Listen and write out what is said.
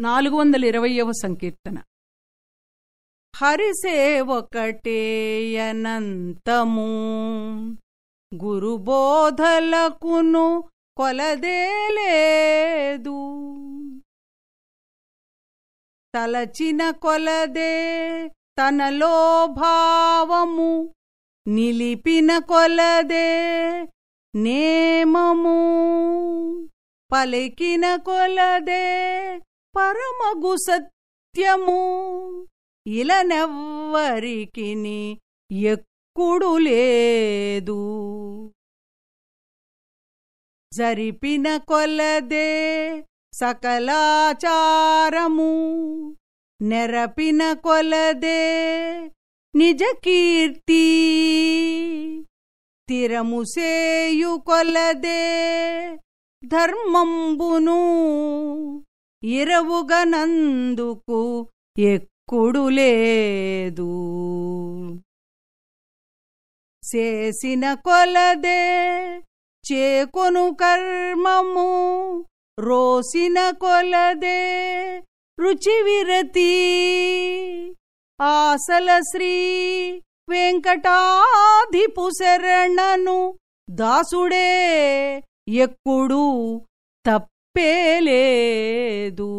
నాలుగు వందల ఇరవయవ సంకీర్తన. హరిసేవకటేయనంతము గురుబోధలకును కొలదేలేదు. తలచిన కొలదే తనలో భావము. నిలిపిన కొలదే నేమము. పలికిన కొలదే పరమగు సత్యము ఇలనెవ్వరికిని ఎక్కుడు లేదు. జరిపిన కొలదే సకలాచారము నెరపిన కొలదే నిజ కీర్తి తిరముసేయు కొలదే ధర్మంబును ఇరవుగనందుకు ఎక్కుడు లేదు. చేసిన కొలదే చేకొను కర్మము రోసిన కొలదే రుచి విరతి. ఆసల శ్రీ వెంకటాధిపు శరణను దాసుడే ఎక్కుడు తప్ప Peledo.